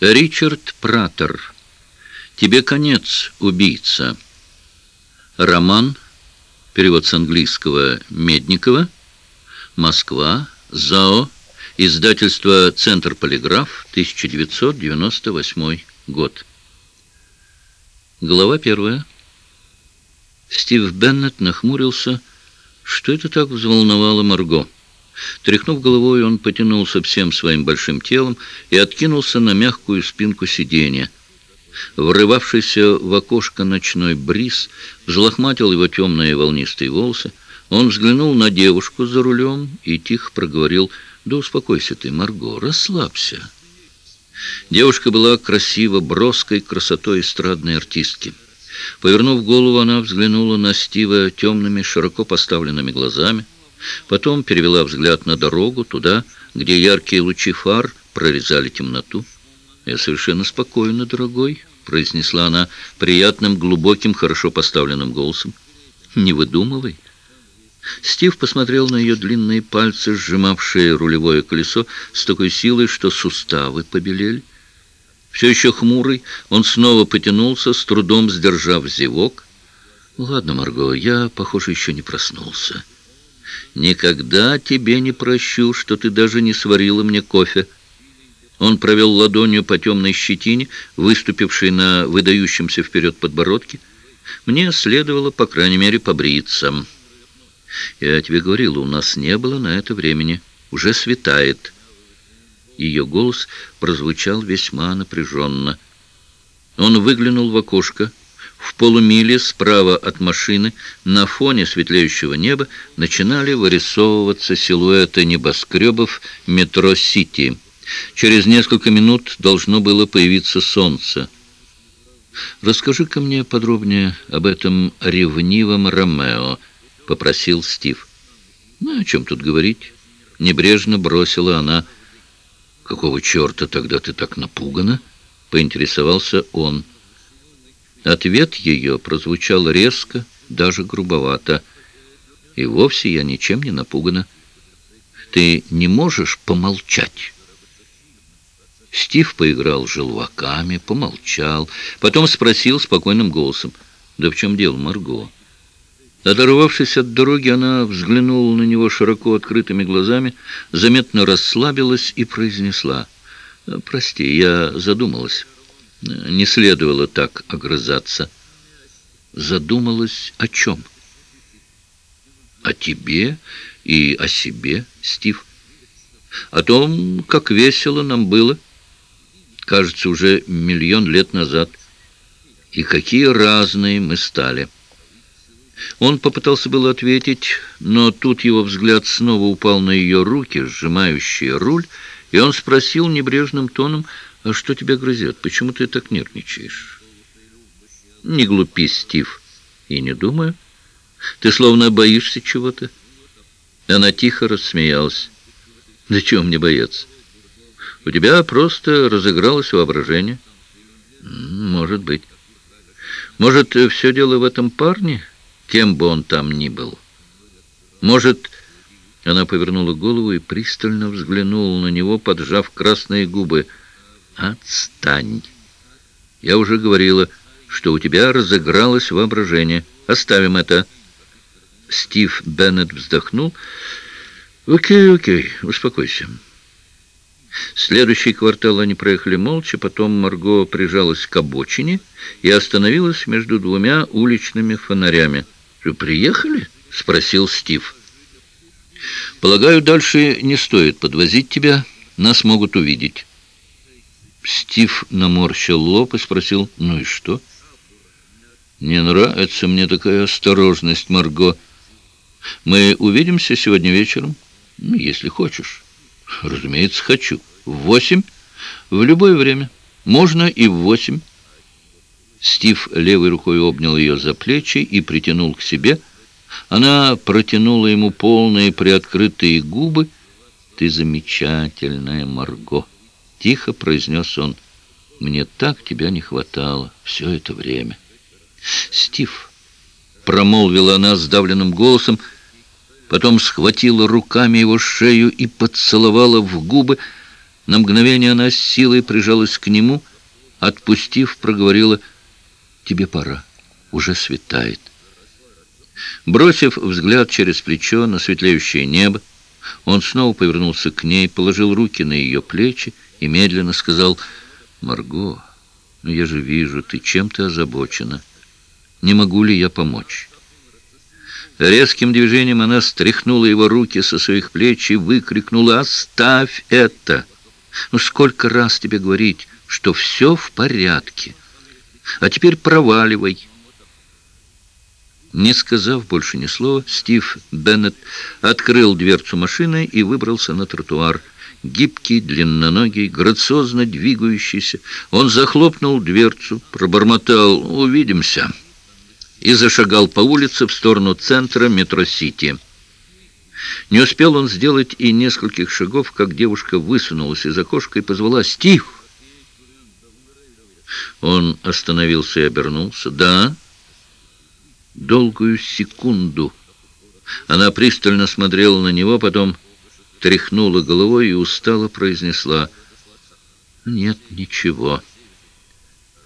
Ричард Пратер. Тебе конец, убийца. Роман. Перевод с английского Медникова. Москва. ЗАО. Издательство «Центр Полиграф», 1998 год. Глава первая. Стив Беннет нахмурился. Что это так взволновало Марго? Тряхнув головой, он потянулся всем своим большим телом и откинулся на мягкую спинку сиденья. Врывавшийся в окошко ночной бриз взлохматил его темные волнистые волосы. Он взглянул на девушку за рулем и тихо проговорил «Да успокойся ты, Марго, расслабься». Девушка была красиво броской красотой эстрадной артистки. Повернув голову, она взглянула на Стива темными, широко поставленными глазами. Потом перевела взгляд на дорогу, туда, где яркие лучи фар прорезали темноту. «Я совершенно спокойна, дорогой», — произнесла она приятным, глубоким, хорошо поставленным голосом. «Не выдумывай». Стив посмотрел на ее длинные пальцы, сжимавшие рулевое колесо с такой силой, что суставы побелели. Все еще хмурый, он снова потянулся, с трудом сдержав зевок. «Ладно, Марго, я, похоже, еще не проснулся. Никогда тебе не прощу, что ты даже не сварила мне кофе». Он провел ладонью по темной щетине, выступившей на выдающемся вперед подбородке. «Мне следовало, по крайней мере, побриться». «Я тебе говорил, у нас не было на это времени. Уже светает». Ее голос прозвучал весьма напряженно. Он выглянул в окошко. В полумиле справа от машины на фоне светлеющего неба начинали вырисовываться силуэты небоскребов метро «Сити». Через несколько минут должно было появиться солнце. «Расскажи-ка мне подробнее об этом ревнивом Ромео», — попросил Стив. «Ну, о чем тут говорить?» Небрежно бросила она «Какого черта тогда ты так напугана?» — поинтересовался он. Ответ ее прозвучал резко, даже грубовато. «И вовсе я ничем не напугана. Ты не можешь помолчать?» Стив поиграл желваками, помолчал, потом спросил спокойным голосом. «Да в чем дело, Марго?» Оторвавшись от дороги, она взглянула на него широко открытыми глазами, заметно расслабилась и произнесла. «Прости, я задумалась. Не следовало так огрызаться». «Задумалась о чем?» «О тебе и о себе, Стив. О том, как весело нам было, кажется, уже миллион лет назад, и какие разные мы стали». Он попытался было ответить, но тут его взгляд снова упал на ее руки, сжимающие руль, и он спросил небрежным тоном, «А что тебя грызет? Почему ты так нервничаешь?» «Не глупи, Стив, и не думаю. Ты словно боишься чего-то». Она тихо рассмеялась. «Да чего мне бояться? У тебя просто разыгралось воображение». «Может быть. Может, все дело в этом парне?» кем бы он там ни был. Может, она повернула голову и пристально взглянула на него, поджав красные губы. «Отстань! Я уже говорила, что у тебя разыгралось воображение. Оставим это». Стив Беннет вздохнул. «Окей, окей, успокойся». Следующий квартал они проехали молча, потом Марго прижалась к обочине и остановилась между двумя уличными фонарями. «Вы приехали?» — спросил Стив. «Полагаю, дальше не стоит подвозить тебя. Нас могут увидеть». Стив наморщил лоб и спросил, «Ну и что?» «Не нравится мне такая осторожность, Марго. Мы увидимся сегодня вечером, ну, если хочешь». «Разумеется, хочу. В восемь? В любое время. Можно и в восемь». Стив левой рукой обнял ее за плечи и притянул к себе. Она протянула ему полные приоткрытые губы. «Ты замечательная, Марго!» — тихо произнес он. «Мне так тебя не хватало все это время». «Стив!» — промолвила она сдавленным голосом, потом схватила руками его шею и поцеловала в губы. На мгновение она с силой прижалась к нему, отпустив, проговорила «Тебе пора, уже светает». Бросив взгляд через плечо на светлеющее небо, он снова повернулся к ней, положил руки на ее плечи и медленно сказал «Марго, ну я же вижу, ты чем-то озабочена. Не могу ли я помочь?» Резким движением она стряхнула его руки со своих плеч и выкрикнула «Оставь это! Ну сколько раз тебе говорить, что все в порядке? А теперь проваливай!» Не сказав больше ни слова, Стив Беннет открыл дверцу машины и выбрался на тротуар. Гибкий, длинноногий, грациозно двигающийся, он захлопнул дверцу, пробормотал «Увидимся» и зашагал по улице в сторону центра метро-сити. Не успел он сделать и нескольких шагов, как девушка высунулась из окошка и позвала «Стив!». Он остановился и обернулся. «Да?» долгую секунду. Она пристально смотрела на него, потом тряхнула головой и устало произнесла «Нет, ничего.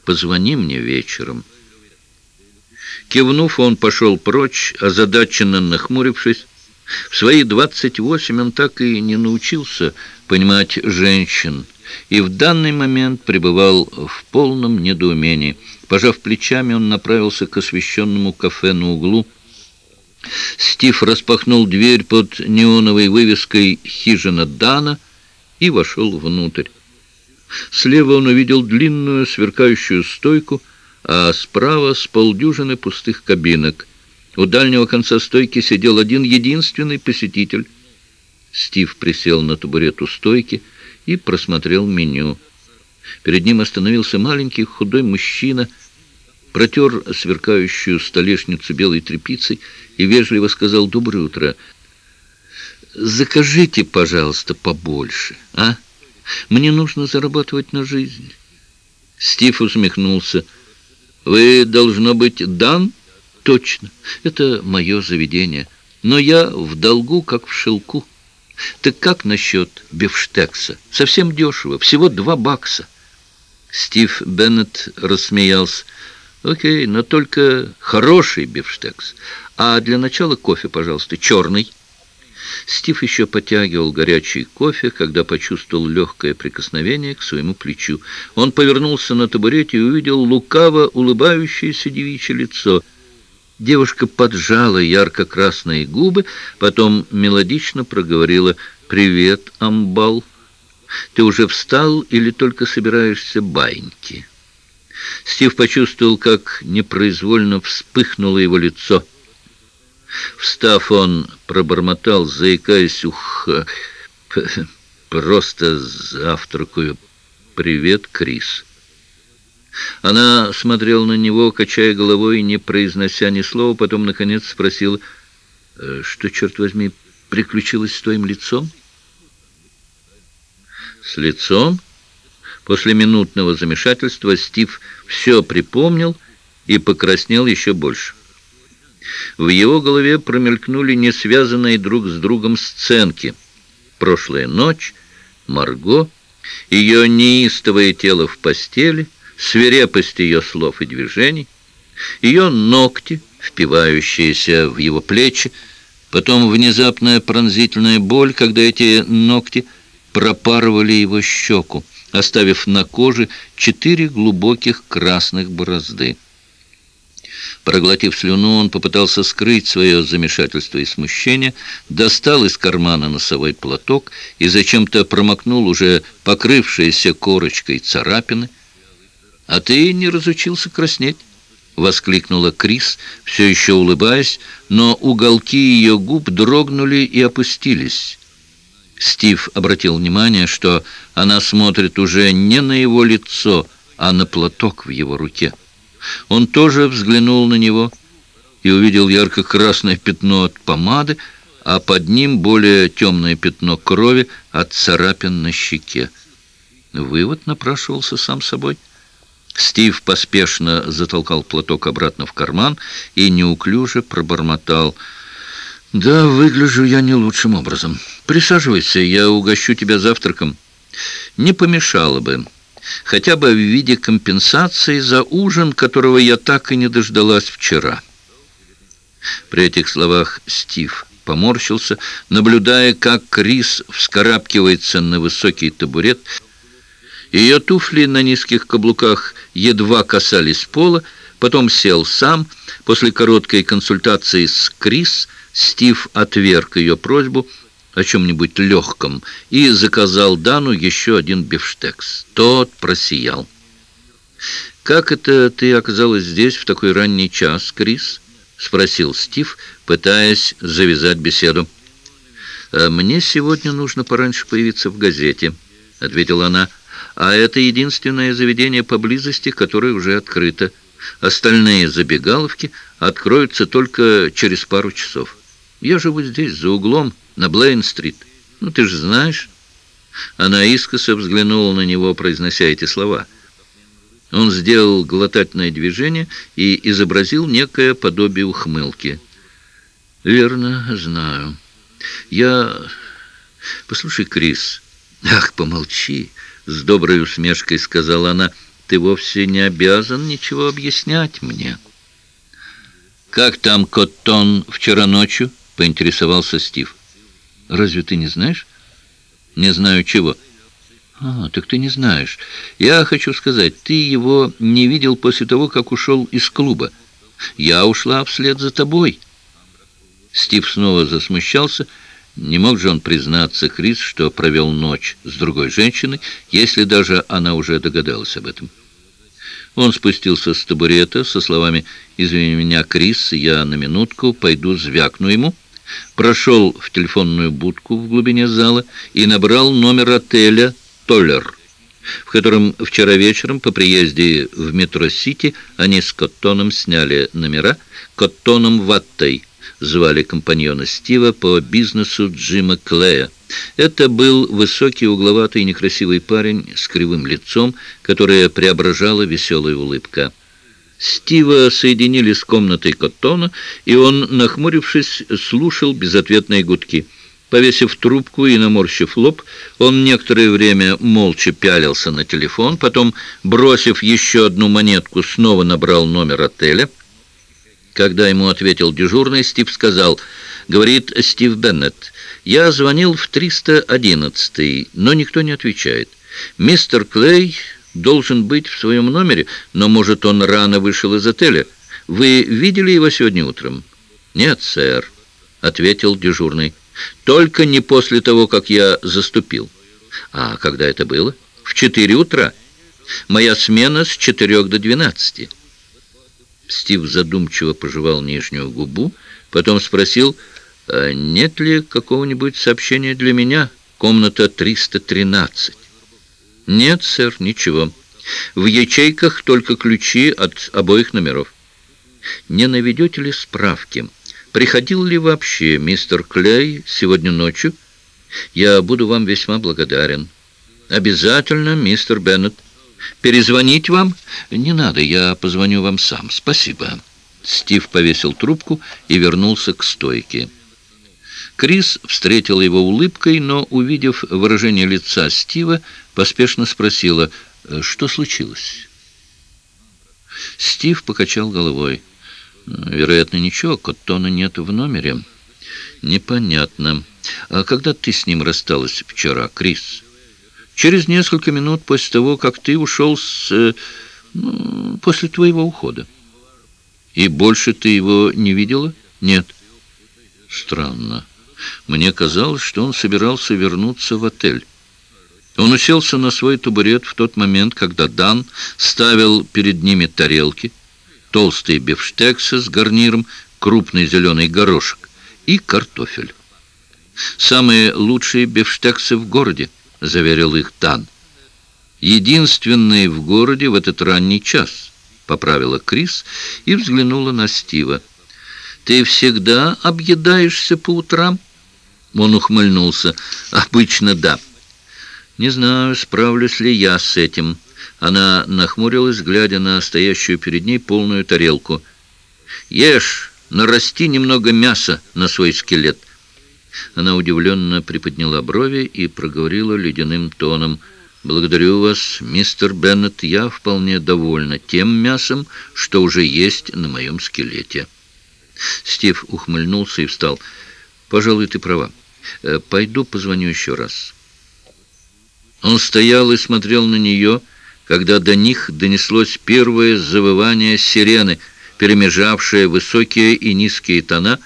Позвони мне вечером». Кивнув, он пошел прочь, озадаченно нахмурившись. В свои двадцать восемь он так и не научился понимать женщин, и в данный момент пребывал в полном недоумении. Пожав плечами, он направился к освещенному кафе на углу. Стив распахнул дверь под неоновой вывеской «Хижина Дана» и вошел внутрь. Слева он увидел длинную сверкающую стойку, а справа с полдюжины пустых кабинок. У дальнего конца стойки сидел один единственный посетитель. Стив присел на табурет у стойки и просмотрел меню. Перед ним остановился маленький худой мужчина, протер сверкающую столешницу белой тряпицей и вежливо сказал «Доброе утро». «Закажите, пожалуйста, побольше, а? Мне нужно зарабатывать на жизнь». Стив усмехнулся. «Вы, должно быть, Дан?» «Точно. Это мое заведение. Но я в долгу, как в шелку». Так как насчет бифштекса? Совсем дешево, всего два бакса. Стив Беннет рассмеялся. Окей, но только хороший бифштекс. А для начала кофе, пожалуйста, черный. Стив еще потягивал горячий кофе, когда почувствовал легкое прикосновение к своему плечу. Он повернулся на табурете и увидел лукаво улыбающееся девичье лицо — Девушка поджала ярко-красные губы, потом мелодично проговорила «Привет, амбал! Ты уже встал или только собираешься баньки?» Стив почувствовал, как непроизвольно вспыхнуло его лицо. Встав, он пробормотал, заикаясь, «Ух, просто завтракаю. Привет, Крис!» Она смотрела на него, качая головой, не произнося ни слова, потом, наконец, спросила, «Э, что, черт возьми, приключилось с твоим лицом? С лицом? После минутного замешательства Стив все припомнил и покраснел еще больше. В его голове промелькнули не связанные друг с другом сценки. Прошлая ночь, Марго, ее неистовое тело в постели — свирепость ее слов и движений, ее ногти, впивающиеся в его плечи, потом внезапная пронзительная боль, когда эти ногти пропарывали его щеку, оставив на коже четыре глубоких красных борозды. Проглотив слюну, он попытался скрыть свое замешательство и смущение, достал из кармана носовой платок и зачем-то промокнул уже покрывшиеся корочкой царапины, «А ты не разучился краснеть?» — воскликнула Крис, все еще улыбаясь, но уголки ее губ дрогнули и опустились. Стив обратил внимание, что она смотрит уже не на его лицо, а на платок в его руке. Он тоже взглянул на него и увидел ярко-красное пятно от помады, а под ним более темное пятно крови от царапин на щеке. Вывод напрашивался сам собой — Стив поспешно затолкал платок обратно в карман и неуклюже пробормотал. «Да, выгляжу я не лучшим образом. Присаживайся, я угощу тебя завтраком. Не помешало бы, хотя бы в виде компенсации за ужин, которого я так и не дождалась вчера». При этих словах Стив поморщился, наблюдая, как Крис вскарабкивается на высокий табурет. Ее туфли на низких каблуках едва касались пола, потом сел сам. После короткой консультации с Крис Стив отверг ее просьбу о чем-нибудь легком и заказал Дану еще один бифштекс. Тот просиял. «Как это ты оказалась здесь в такой ранний час, Крис?» — спросил Стив, пытаясь завязать беседу. «Э, «Мне сегодня нужно пораньше появиться в газете», — ответила она. «А это единственное заведение поблизости, которое уже открыто. Остальные забегаловки откроются только через пару часов. Я живу здесь, за углом, на Блейн-стрит. Ну, ты же знаешь». Она искоса взглянула на него, произнося эти слова. Он сделал глотательное движение и изобразил некое подобие ухмылки. «Верно, знаю. Я... Послушай, Крис...» «Ах, помолчи!» — с доброй усмешкой сказала она. «Ты вовсе не обязан ничего объяснять мне». «Как там Коттон вчера ночью?» — поинтересовался Стив. «Разве ты не знаешь?» «Не знаю чего». «А, так ты не знаешь. Я хочу сказать, ты его не видел после того, как ушел из клуба. Я ушла вслед за тобой». Стив снова засмущался. Не мог же он признаться Крис, что провел ночь с другой женщиной, если даже она уже догадалась об этом. Он спустился с табурета со словами «Извини меня, Крис, я на минутку пойду звякну ему». Прошел в телефонную будку в глубине зала и набрал номер отеля «Толлер», в котором вчера вечером по приезде в метро-сити они с Коттоном сняли номера «Коттоном Ваттой» звали компаньона Стива по бизнесу Джима Клея. Это был высокий, угловатый, некрасивый парень с кривым лицом, которое преображала веселая улыбка. Стива соединили с комнатой Коттона, и он, нахмурившись, слушал безответные гудки. Повесив трубку и наморщив лоб, он некоторое время молча пялился на телефон, потом, бросив еще одну монетку, снова набрал номер отеля — когда ему ответил дежурный, Стив сказал, говорит Стив Беннет, «Я звонил в 311, но никто не отвечает. Мистер Клей должен быть в своем номере, но, может, он рано вышел из отеля. Вы видели его сегодня утром?» «Нет, сэр», — ответил дежурный. «Только не после того, как я заступил». «А когда это было?» «В четыре утра. Моя смена с четырех до двенадцати». Стив задумчиво пожевал нижнюю губу, потом спросил, «А нет ли какого-нибудь сообщения для меня? Комната 313. Нет, сэр, ничего. В ячейках только ключи от обоих номеров. Не наведете ли справки? Приходил ли вообще мистер Клей сегодня ночью? Я буду вам весьма благодарен. Обязательно, мистер Беннет. Перезвонить вам? Не надо, я позвоню вам сам. Спасибо. Стив повесил трубку и вернулся к стойке. Крис встретил его улыбкой, но, увидев выражение лица Стива, поспешно спросила, что случилось. Стив покачал головой. «Вероятно, ничего, Коттона нет в номере». «Непонятно. А когда ты с ним рассталась вчера, Крис?» Через несколько минут после того, как ты ушел с... Э, ну, после твоего ухода. И больше ты его не видела? Нет. Странно. Мне казалось, что он собирался вернуться в отель. Он уселся на свой табурет в тот момент, когда Дан ставил перед ними тарелки, толстые бифштексы с гарниром, крупный зеленый горошек и картофель. Самые лучшие бифштексы в городе — заверил их Тан. «Единственный в городе в этот ранний час», — поправила Крис и взглянула на Стива. «Ты всегда объедаешься по утрам?» Он ухмыльнулся. «Обычно да». «Не знаю, справлюсь ли я с этим». Она нахмурилась, глядя на стоящую перед ней полную тарелку. «Ешь, нарасти немного мяса на свой скелет». Она удивленно приподняла брови и проговорила ледяным тоном. «Благодарю вас, мистер Беннет, я вполне довольна тем мясом, что уже есть на моем скелете». Стив ухмыльнулся и встал. «Пожалуй, ты права. Э, пойду позвоню еще раз». Он стоял и смотрел на нее, когда до них донеслось первое завывание сирены, перемежавшее высокие и низкие тона,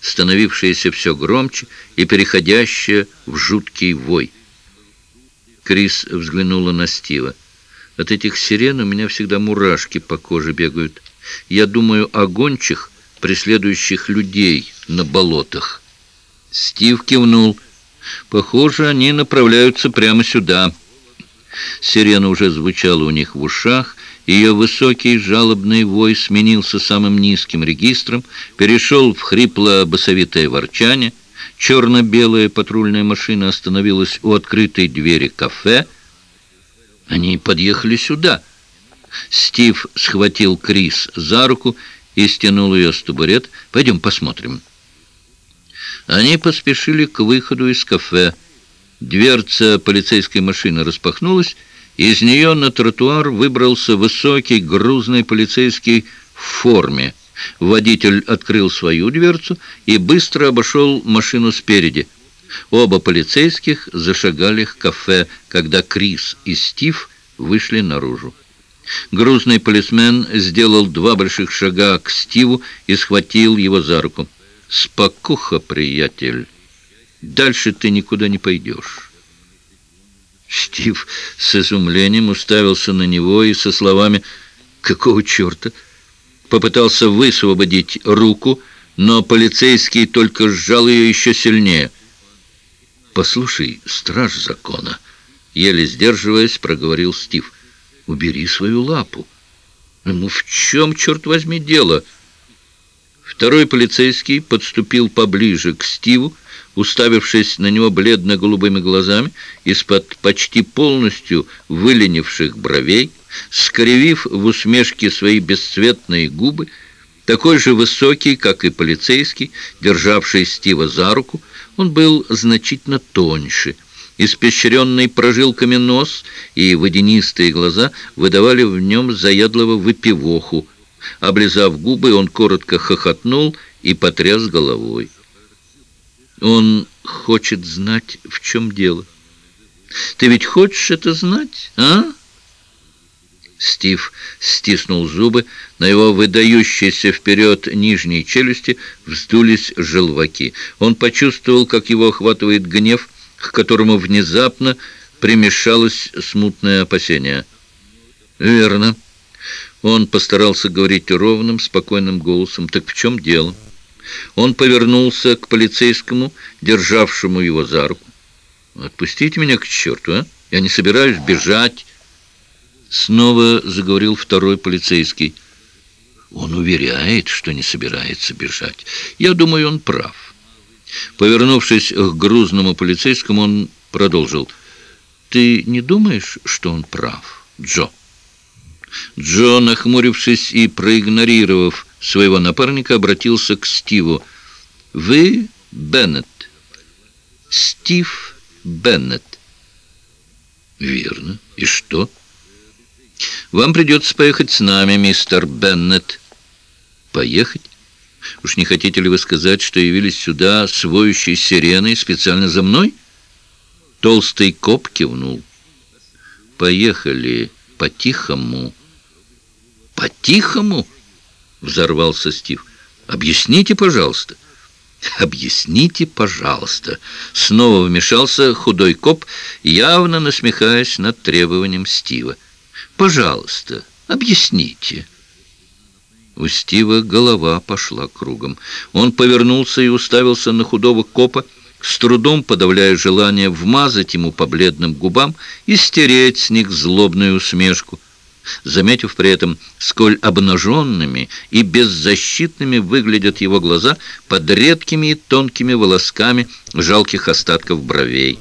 становившееся все громче и переходящее в жуткий вой. Крис взглянула на Стива. «От этих сирен у меня всегда мурашки по коже бегают. Я думаю о гончих, преследующих людей на болотах». Стив кивнул. «Похоже, они направляются прямо сюда». Сирена уже звучала у них в ушах, ее высокий жалобный вой сменился самым низким регистром, перешел в хрипло-басовитое ворчание. Черно-белая патрульная машина остановилась у открытой двери кафе. Они подъехали сюда. Стив схватил Крис за руку и стянул ее с табурет. «Пойдем посмотрим». Они поспешили к выходу из кафе. Дверца полицейской машины распахнулась, из нее на тротуар выбрался высокий грузный полицейский в форме. Водитель открыл свою дверцу и быстро обошел машину спереди. Оба полицейских зашагали к кафе, когда Крис и Стив вышли наружу. Грузный полисмен сделал два больших шага к Стиву и схватил его за руку. «Спокуха, приятель, дальше ты никуда не пойдешь». Стив с изумлением уставился на него и со словами «Какого черта?» попытался высвободить руку, но полицейский только сжал ее еще сильнее. «Послушай, страж закона», — еле сдерживаясь, проговорил Стив, — «убери свою лапу». «Ну в чем, черт возьми, дело?» Второй полицейский подступил поближе к Стиву, уставившись на него бледно-голубыми глазами, из-под почти полностью выленивших бровей, скривив в усмешке свои бесцветные губы, такой же высокий, как и полицейский, державший Стива за руку, он был значительно тоньше. Испещренный прожилками нос и водянистые глаза выдавали в нем заядлого выпивоху, Облизав губы, он коротко хохотнул и потряс головой. Он хочет знать, в чем дело. Ты ведь хочешь это знать, а? Стив стиснул зубы, на его выдающейся вперед нижней челюсти вздулись желваки. Он почувствовал, как его охватывает гнев, к которому внезапно примешалось смутное опасение. «Верно», он постарался говорить ровным, спокойным голосом. «Так в чем дело?» Он повернулся к полицейскому, державшему его за руку. «Отпустите меня к черту, а? Я не собираюсь бежать!» Снова заговорил второй полицейский. Он уверяет, что не собирается бежать. Я думаю, он прав. Повернувшись к грузному полицейскому, он продолжил. «Ты не думаешь, что он прав, Джо?» Джо, нахмурившись и проигнорировав своего напарника, обратился к Стиву. «Вы Беннет?» «Стив Беннет». «Верно. И что?» «Вам придется поехать с нами, мистер Беннет». «Поехать? Уж не хотите ли вы сказать, что явились сюда с воющей сиреной специально за мной?» Толстый коп кивнул. «Поехали по-тихому». «По-тихому?» — взорвался Стив. «Объясните, пожалуйста». «Объясните, пожалуйста!» Снова вмешался худой коп, явно насмехаясь над требованием Стива. «Пожалуйста, объясните!» У Стива голова пошла кругом. Он повернулся и уставился на худого копа, с трудом подавляя желание вмазать ему по бледным губам и стереть с них злобную усмешку заметив при этом, сколь обнаженными и беззащитными выглядят его глаза под редкими и тонкими волосками жалких остатков бровей.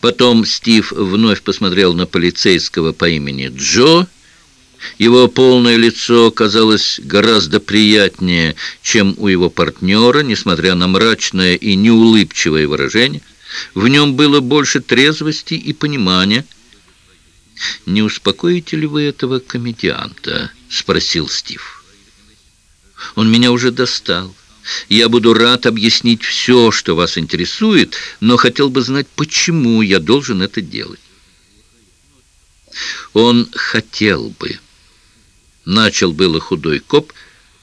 Потом Стив вновь посмотрел на полицейского по имени Джо Его полное лицо казалось гораздо приятнее, чем у его партнера, несмотря на мрачное и неулыбчивое выражение. В нем было больше трезвости и понимания. «Не успокоите ли вы этого комедианта?» — спросил Стив. «Он меня уже достал. Я буду рад объяснить все, что вас интересует, но хотел бы знать, почему я должен это делать». Он хотел бы. Начал было худой коп,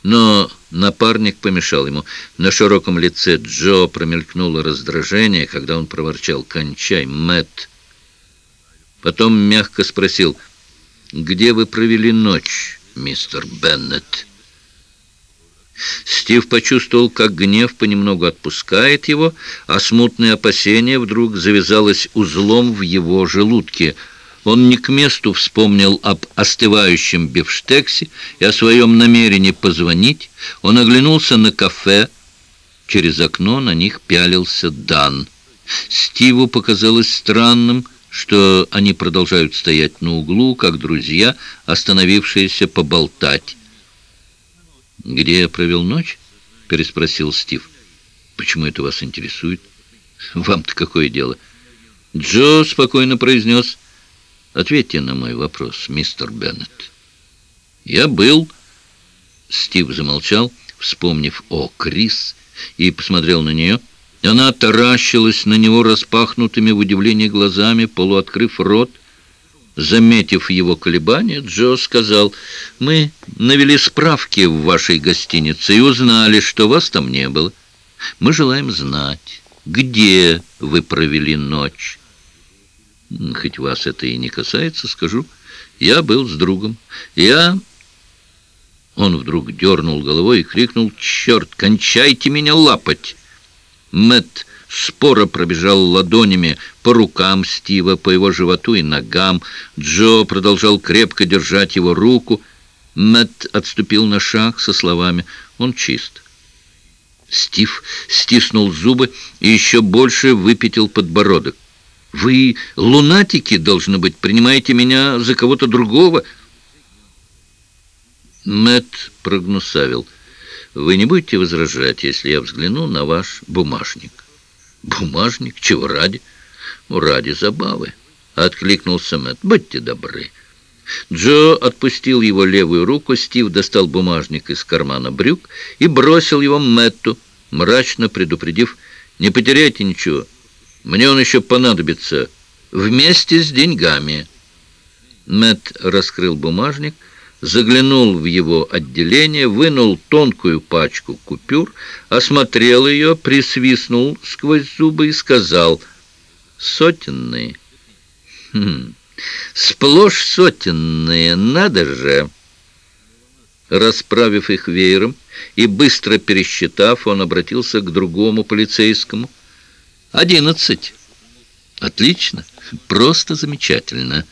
но напарник помешал ему. На широком лице Джо промелькнуло раздражение, когда он проворчал «Кончай, Мэтт!». Потом мягко спросил «Где вы провели ночь, мистер Беннет?» Стив почувствовал, как гнев понемногу отпускает его, а смутное опасение вдруг завязалось узлом в его желудке – он не к месту вспомнил об остывающем бифштексе и о своем намерении позвонить. Он оглянулся на кафе. Через окно на них пялился Дан. Стиву показалось странным, что они продолжают стоять на углу, как друзья, остановившиеся поболтать. «Где я провел ночь?» — переспросил Стив. «Почему это вас интересует? Вам-то какое дело?» Джо спокойно произнес — Ответьте на мой вопрос, мистер Беннет. Я был... Стив замолчал, вспомнив о Крис, и посмотрел на нее. Она таращилась на него распахнутыми в удивлении глазами, полуоткрыв рот. Заметив его колебания, Джо сказал, «Мы навели справки в вашей гостинице и узнали, что вас там не было. Мы желаем знать, где вы провели ночь». Хоть вас это и не касается, скажу. Я был с другом. Я... Он вдруг дернул головой и крикнул, «Черт, кончайте меня лапать!» Мэтт споро пробежал ладонями по рукам Стива, по его животу и ногам. Джо продолжал крепко держать его руку. Мэтт отступил на шаг со словами «Он чист». Стив стиснул зубы и еще больше выпятил подбородок. Вы, лунатики, должно быть, принимаете меня за кого-то другого. Мэт прогнусавил. Вы не будете возражать, если я взгляну на ваш бумажник? Бумажник? Чего ради? Ну, ради забавы. Откликнулся Мэт. Будьте добры. Джо отпустил его левую руку, Стив достал бумажник из кармана брюк и бросил его Мэтту, мрачно предупредив, «Не потеряйте ничего». Мне он еще понадобится вместе с деньгами». Мэт раскрыл бумажник, заглянул в его отделение, вынул тонкую пачку купюр, осмотрел ее, присвистнул сквозь зубы и сказал «Сотенные». «Хм, сплошь сотенные, надо же!» Расправив их веером и быстро пересчитав, он обратился к другому полицейскому – «Одиннадцать». «Отлично. Просто замечательно».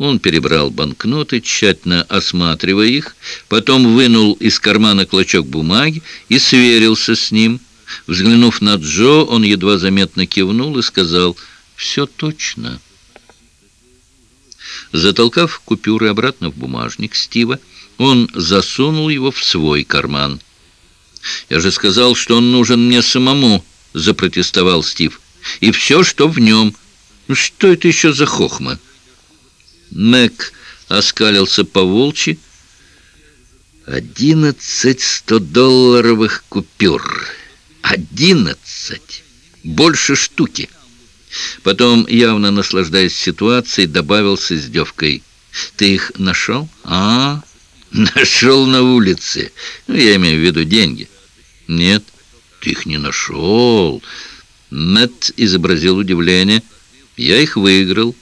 Он перебрал банкноты, тщательно осматривая их, потом вынул из кармана клочок бумаги и сверился с ним. Взглянув на Джо, он едва заметно кивнул и сказал «Все точно». Затолкав купюры обратно в бумажник Стива, он засунул его в свой карман. «Я же сказал, что он нужен мне самому», — запротестовал Стив. «И все, что в нем. Ну, что это еще за хохма?» Мэг оскалился по волчи. «Одиннадцать сто-долларовых купюр. Одиннадцать! Больше штуки!» Потом, явно наслаждаясь ситуацией, добавил с издевкой. «Ты их нашел?» «А, нашел на улице. Ну, я имею в виду деньги». «Нет». Ты их не нашел. Мэтт изобразил удивление. Я их выиграл.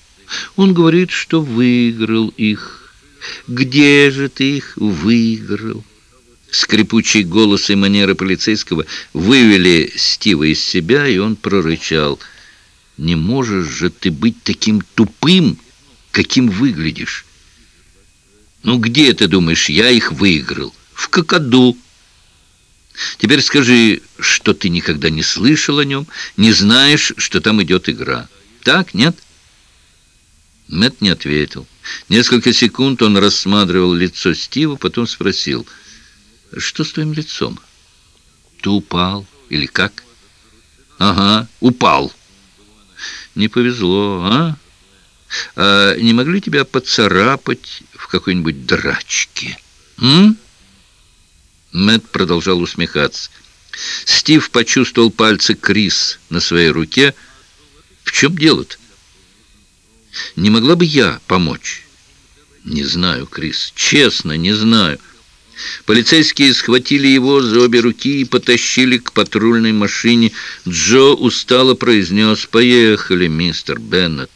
Он говорит, что выиграл их. Где же ты их выиграл? Скрипучий голос и манеры полицейского вывели Стива из себя, и он прорычал. «Не можешь же ты быть таким тупым, каким выглядишь!» «Ну где, ты думаешь, я их выиграл? В какаду!» Теперь скажи, что ты никогда не слышал о нем, не знаешь, что там идет игра. Так, нет?» Мэт не ответил. Несколько секунд он рассматривал лицо Стива, потом спросил, «Что с твоим лицом? Ты упал или как?» «Ага, упал». «Не повезло, а? А не могли тебя поцарапать в какой-нибудь драчке?» «М?» Мэтт продолжал усмехаться. Стив почувствовал пальцы Крис на своей руке. «В чем дело-то?» Не могла бы я помочь? Не знаю, Крис, честно, не знаю. Полицейские схватили его за обе руки и потащили к патрульной машине. Джо устало произнес «Поехали, мистер Беннет.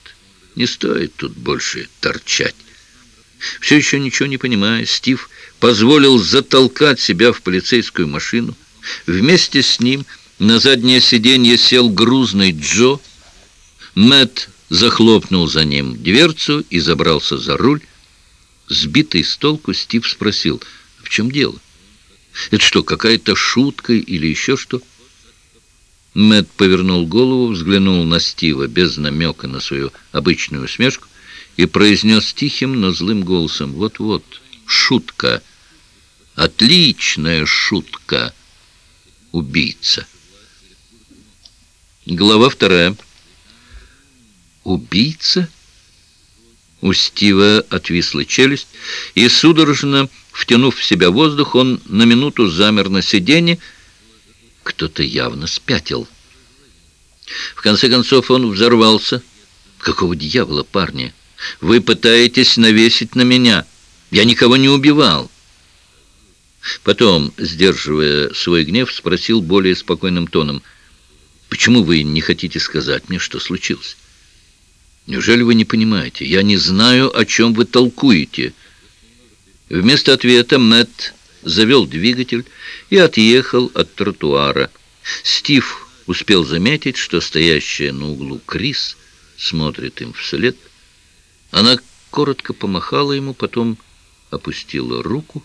Не стоит тут больше торчать». Все еще ничего не понимая, Стив позволил затолкать себя в полицейскую машину. Вместе с ним на заднее сиденье сел грузный Джо. Мэтт захлопнул за ним дверцу и забрался за руль. Сбитый с толку, Стив спросил, в чем дело? Это что, какая-то шутка или еще что? Мэтт повернул голову, взглянул на Стива без намека на свою обычную усмешку и произнес тихим, но злым голосом, «Вот-вот, шутка, отличная шутка, убийца». Глава вторая. «Убийца?» У Стива отвисла челюсть, и, судорожно втянув в себя воздух, он на минуту замер на сиденье. Кто-то явно спятил. В конце концов он взорвался. «Какого дьявола, парни? Вы пытаетесь навесить на меня. Я никого не убивал». Потом, сдерживая свой гнев, спросил более спокойным тоном, «Почему вы не хотите сказать мне, что случилось?» Неужели вы не понимаете? Я не знаю, о чем вы толкуете. Вместо ответа Мэтт завел двигатель и отъехал от тротуара. Стив успел заметить, что стоящая на углу Крис смотрит им вслед. Она коротко помахала ему, потом опустила руку.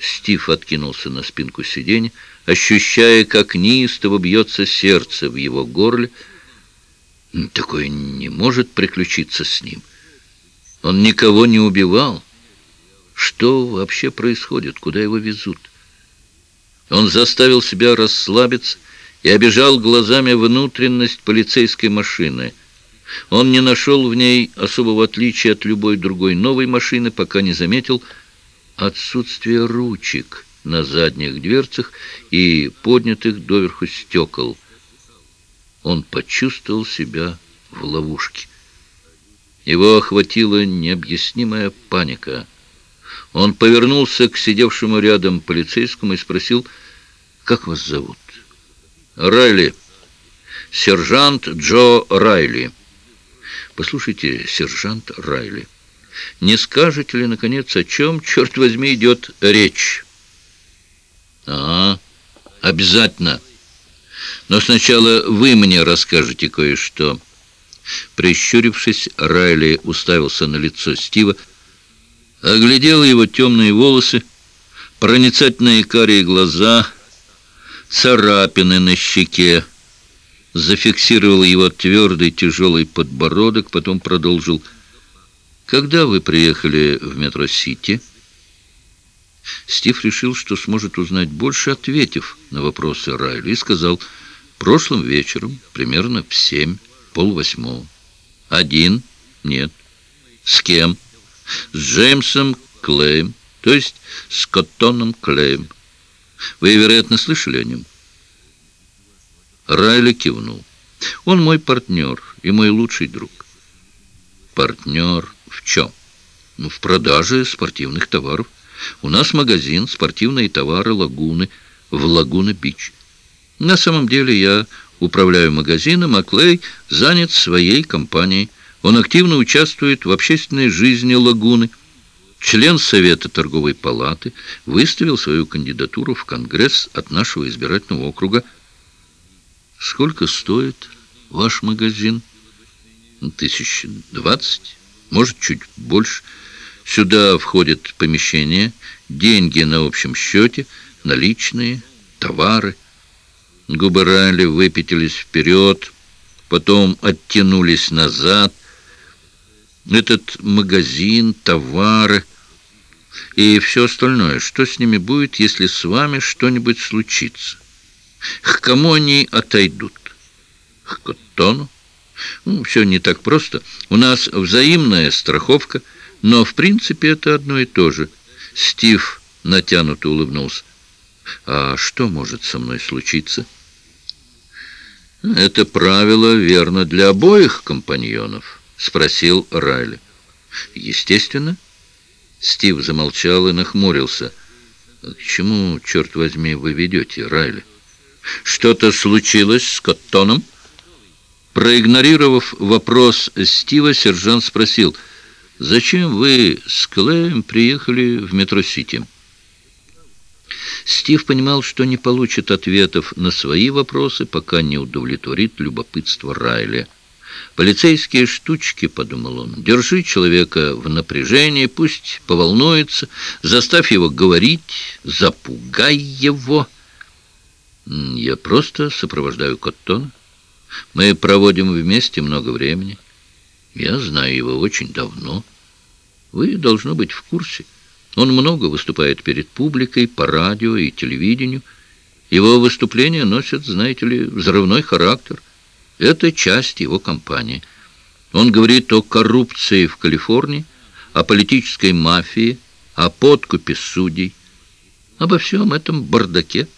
Стив откинулся на спинку сиденья, ощущая, как неистово бьется сердце в его горле, Такое не может приключиться с ним. Он никого не убивал. Что вообще происходит? Куда его везут? Он заставил себя расслабиться и обежал глазами внутренность полицейской машины. Он не нашел в ней особого отличия от любой другой новой машины, пока не заметил отсутствие ручек на задних дверцах и поднятых доверху стекол – он почувствовал себя в ловушке. Его охватила необъяснимая паника. Он повернулся к сидевшему рядом полицейскому и спросил, «Как вас зовут?» «Райли. Сержант Джо Райли». «Послушайте, сержант Райли, не скажете ли, наконец, о чем, черт возьми, идет речь?» «А, обязательно». Но сначала вы мне расскажете кое-что». Прищурившись, Райли уставился на лицо Стива, оглядел его темные волосы, проницательные карие глаза, царапины на щеке, зафиксировал его твердый тяжелый подбородок, потом продолжил. «Когда вы приехали в метро-сити?» Стив решил, что сможет узнать больше, ответив на вопросы Райли, и сказал Прошлым вечером, примерно в семь, полвосьмого. Один? Нет. С кем? С Джеймсом Клеем, то есть с Коттоном Клеем. Вы, вероятно, слышали о нем? Райли кивнул. Он мой партнер и мой лучший друг. Партнер в чем? Ну, в продаже спортивных товаров. У нас магазин «Спортивные товары Лагуны» в Лагуна-Бич. На самом деле я управляю магазином, а Клей занят своей компанией. Он активно участвует в общественной жизни лагуны. Член Совета торговой палаты выставил свою кандидатуру в Конгресс от нашего избирательного округа. Сколько стоит ваш магазин? Тысяч двадцать, может, чуть больше. Сюда входит помещение, деньги на общем счете, наличные, товары – Губы Райли выпятились вперед, потом оттянулись назад. этот магазин, товары и все остальное. Что с ними будет, если с вами что-нибудь случится? К кому они отойдут? К Коттону? Ну, все не так просто. У нас взаимная страховка, но в принципе это одно и то же. Стив натянуто улыбнулся. А что может со мной случиться? Это правило верно для обоих компаньонов, спросил Райли. Естественно. Стив замолчал и нахмурился. К чему, черт возьми, вы ведете, Райли? Что-то случилось с Коттоном? Проигнорировав вопрос Стива, сержант спросил, «Зачем вы с Клеем приехали в Метро-Сити?» Стив понимал, что не получит ответов на свои вопросы, пока не удовлетворит любопытство Райли. «Полицейские штучки», — подумал он, — «держи человека в напряжении, пусть поволнуется, заставь его говорить, запугай его». «Я просто сопровождаю Коттона». Мы проводим вместе много времени. Я знаю его очень давно. Вы, должно быть, в курсе. Он много выступает перед публикой, по радио и телевидению. Его выступления носят, знаете ли, взрывной характер. Это часть его кампании. Он говорит о коррупции в Калифорнии, о политической мафии, о подкупе судей, обо всем этом бардаке.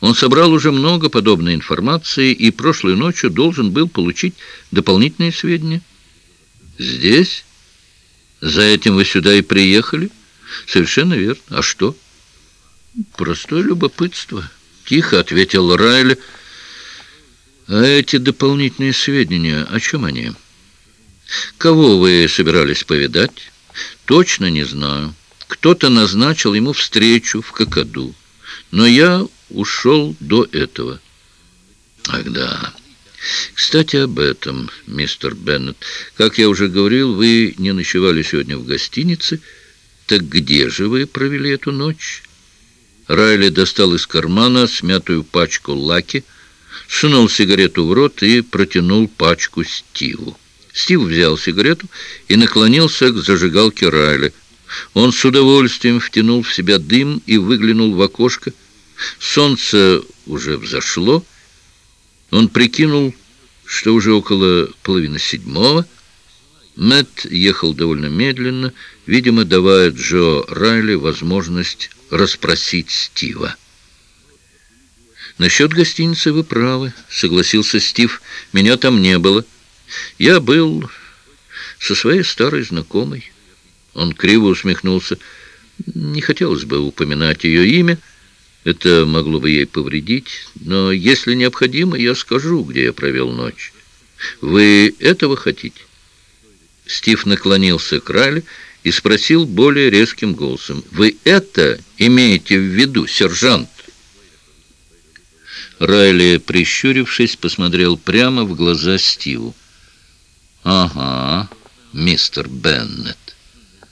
Он собрал уже много подобной информации и прошлой ночью должен был получить дополнительные сведения. Здесь? За этим вы сюда и приехали? Совершенно верно. А что? Простое любопытство. Тихо ответил Райли. А эти дополнительные сведения, о чем они? Кого вы собирались повидать? Точно не знаю. Кто-то назначил ему встречу в Кокоду. Но я ушел до этого. Ах, да. Кстати, об этом, мистер Беннет. Как я уже говорил, вы не ночевали сегодня в гостинице. Так где же вы провели эту ночь? Райли достал из кармана смятую пачку лаки, сунул сигарету в рот и протянул пачку Стиву. Стив взял сигарету и наклонился к зажигалке Райли. Он с удовольствием втянул в себя дым и выглянул в окошко. Солнце уже взошло. Он прикинул, что уже около половины седьмого. Мэтт ехал довольно медленно, видимо, давая Джо Райли возможность расспросить Стива. «Насчет гостиницы вы правы», — согласился Стив. «Меня там не было. Я был со своей старой знакомой». Он криво усмехнулся. «Не хотелось бы упоминать ее имя». Это могло бы ей повредить, но если необходимо, я скажу, где я провел ночь. Вы этого хотите?» Стив наклонился к Райле и спросил более резким голосом. «Вы это имеете в виду, сержант?» Райли, прищурившись, посмотрел прямо в глаза Стиву. «Ага, мистер Беннет,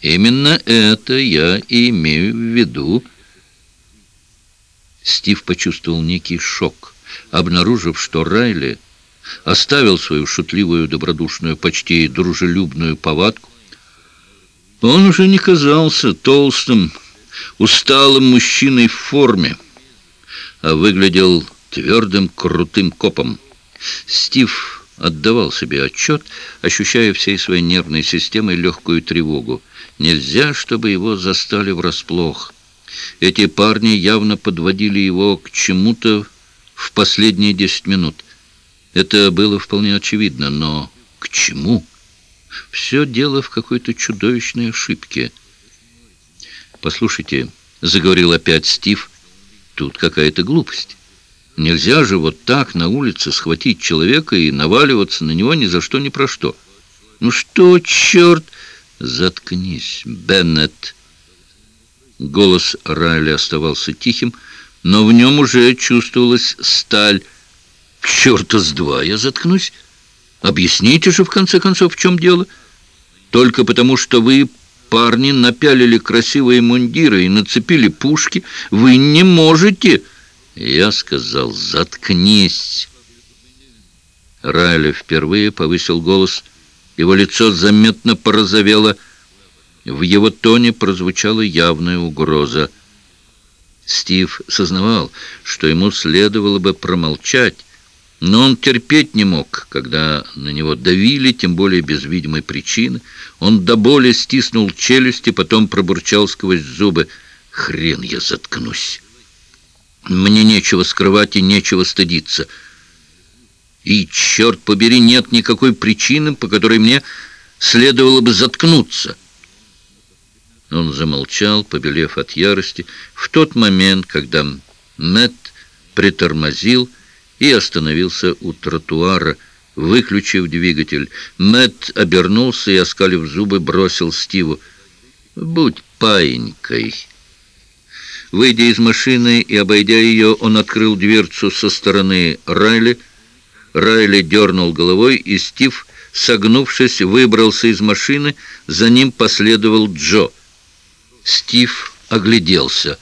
именно это я и имею в виду». Стив почувствовал некий шок, обнаружив, что Райли оставил свою шутливую, добродушную, почти дружелюбную повадку. Он уже не казался толстым, усталым мужчиной в форме, а выглядел твердым, крутым копом. Стив отдавал себе отчет, ощущая всей своей нервной системой легкую тревогу. Нельзя, чтобы его застали врасплох. Эти парни явно подводили его к чему-то в последние десять минут. Это было вполне очевидно, но к чему? Все дело в какой-то чудовищной ошибке. «Послушайте», — заговорил опять Стив, — «тут какая-то глупость. Нельзя же вот так на улице схватить человека и наваливаться на него ни за что ни про что. Ну что, черт, заткнись, Беннет!» Голос Райли оставался тихим, но в нем уже чувствовалась сталь. «Черта с два, я заткнусь. Объясните же, в конце концов, в чем дело. Только потому, что вы, парни, напялили красивые мундиры и нацепили пушки, вы не можете...» Я сказал, «Заткнись!» Райли впервые повысил голос. Его лицо заметно порозовело. В его тоне прозвучала явная угроза. Стив сознавал, что ему следовало бы промолчать, но он терпеть не мог, когда на него давили, тем более без видимой причины. Он до боли стиснул челюсти, потом пробурчал сквозь зубы. «Хрен я заткнусь! Мне нечего скрывать и нечего стыдиться. И, черт побери, нет никакой причины, по которой мне следовало бы заткнуться». Он замолчал, побелев от ярости, в тот момент, когда Мэтт притормозил, и остановился у тротуара, выключив двигатель. Мэт обернулся и, оскалив зубы, бросил Стиву. «Будь паинькой». Выйдя из машины и обойдя ее, он открыл дверцу со стороны Райли. Райли дернул головой, и Стив, согнувшись, выбрался из машины. За ним последовал Джо. Стив огляделся.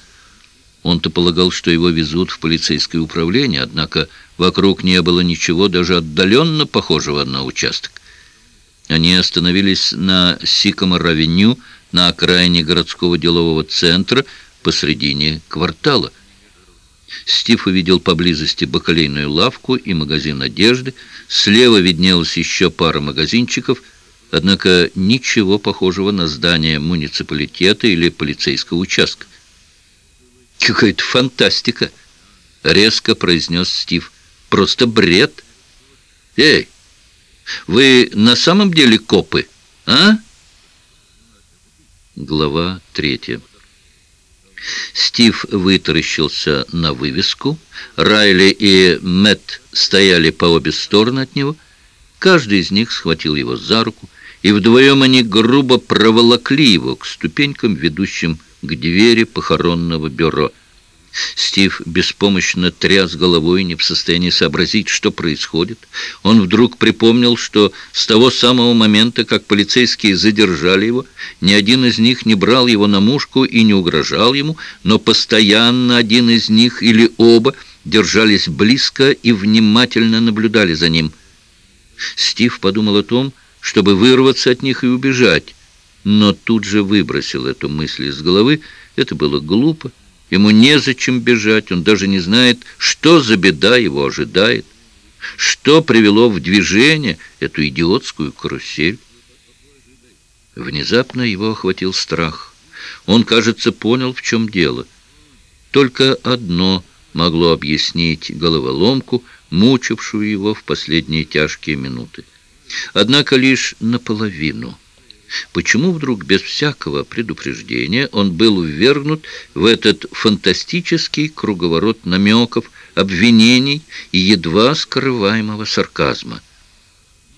Он-то полагал, что его везут в полицейское управление, однако Вокруг не было ничего даже отдаленно похожего на участок. Они остановились на Сикомор-авеню, на окраине городского делового центра, посредине квартала. Стив увидел поблизости бакалейную лавку и магазин одежды. Слева виднелась еще пара магазинчиков, однако ничего похожего на здание муниципалитета или полицейского участка. «Какая-то фантастика!» — резко произнес Стив. Просто бред. Эй, вы на самом деле копы, а? Глава третья. Стив вытаращился на вывеску. Райли и Мэтт стояли по обе стороны от него. Каждый из них схватил его за руку, и вдвоем они грубо проволокли его к ступенькам, ведущим к двери похоронного бюро. Стив беспомощно тряс головой, не в состоянии сообразить, что происходит. Он вдруг припомнил, что с того самого момента, как полицейские задержали его, ни один из них не брал его на мушку и не угрожал ему, но постоянно один из них или оба держались близко и внимательно наблюдали за ним. Стив подумал о том, чтобы вырваться от них и убежать, но тут же выбросил эту мысль из головы. Это было глупо. Ему незачем бежать, он даже не знает, что за беда его ожидает, что привело в движение эту идиотскую карусель. Внезапно его охватил страх. Он, кажется, понял, в чем дело. Только одно могло объяснить головоломку, мучившую его в последние тяжкие минуты. Однако лишь наполовину – Почему вдруг без всякого предупреждения он был ввергнут в этот фантастический круговорот намеков, обвинений и едва скрываемого сарказма?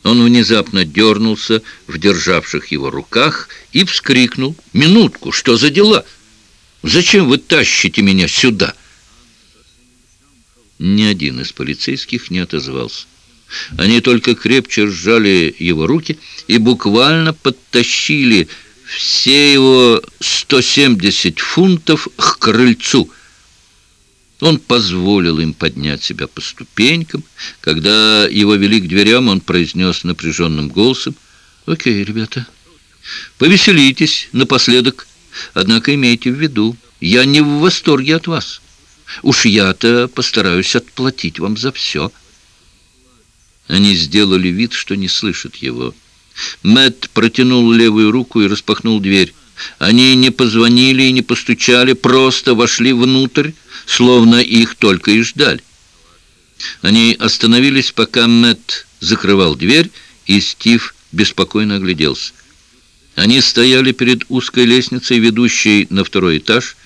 Он внезапно дернулся в державших его руках и вскрикнул. «Минутку! Что за дела? Зачем вы тащите меня сюда?» Ни один из полицейских не отозвался. Они только крепче сжали его руки и буквально подтащили все его 170 фунтов к крыльцу. Он позволил им поднять себя по ступенькам. Когда его вели к дверям, он произнес напряженным голосом, «Окей, ребята, повеселитесь напоследок, однако имейте в виду, я не в восторге от вас. Уж я-то постараюсь отплатить вам за все». Они сделали вид, что не слышат его. Мэт протянул левую руку и распахнул дверь. Они не позвонили и не постучали, просто вошли внутрь, словно их только и ждали. Они остановились, пока Мэт закрывал дверь, и Стив беспокойно огляделся. Они стояли перед узкой лестницей, ведущей на второй этаж.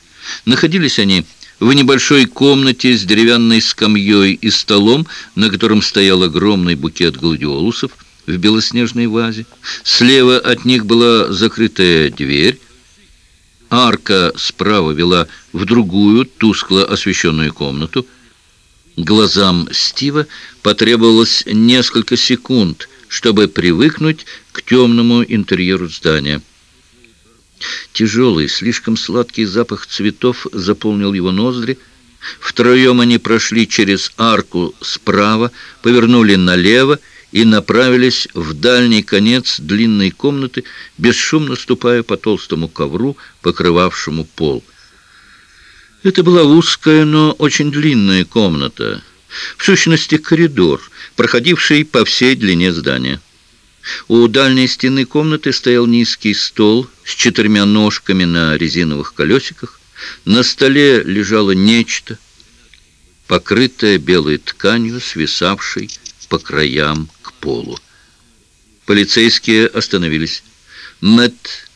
Находились они в небольшой комнате с деревянной скамьей и столом, на котором стоял огромный букет гладиолусов в белоснежной вазе. Слева от них была закрытая дверь. Арка справа вела в другую, тускло освещенную комнату. Глазам Стива потребовалось несколько секунд, чтобы привыкнуть к темному интерьеру здания. Тяжелый, слишком сладкий запах цветов заполнил его ноздри. Втроем они прошли через арку справа, повернули налево и направились в дальний конец длинной комнаты, бесшумно ступая по толстому ковру, покрывавшему пол. Это была узкая, но очень длинная комната, в сущности коридор, проходивший по всей длине здания. У дальней стены комнаты стоял низкий стол с четырьмя ножками на резиновых колесиках. На столе лежало нечто, покрытое белой тканью, свисавшей по краям к полу. Полицейские остановились. Мэтт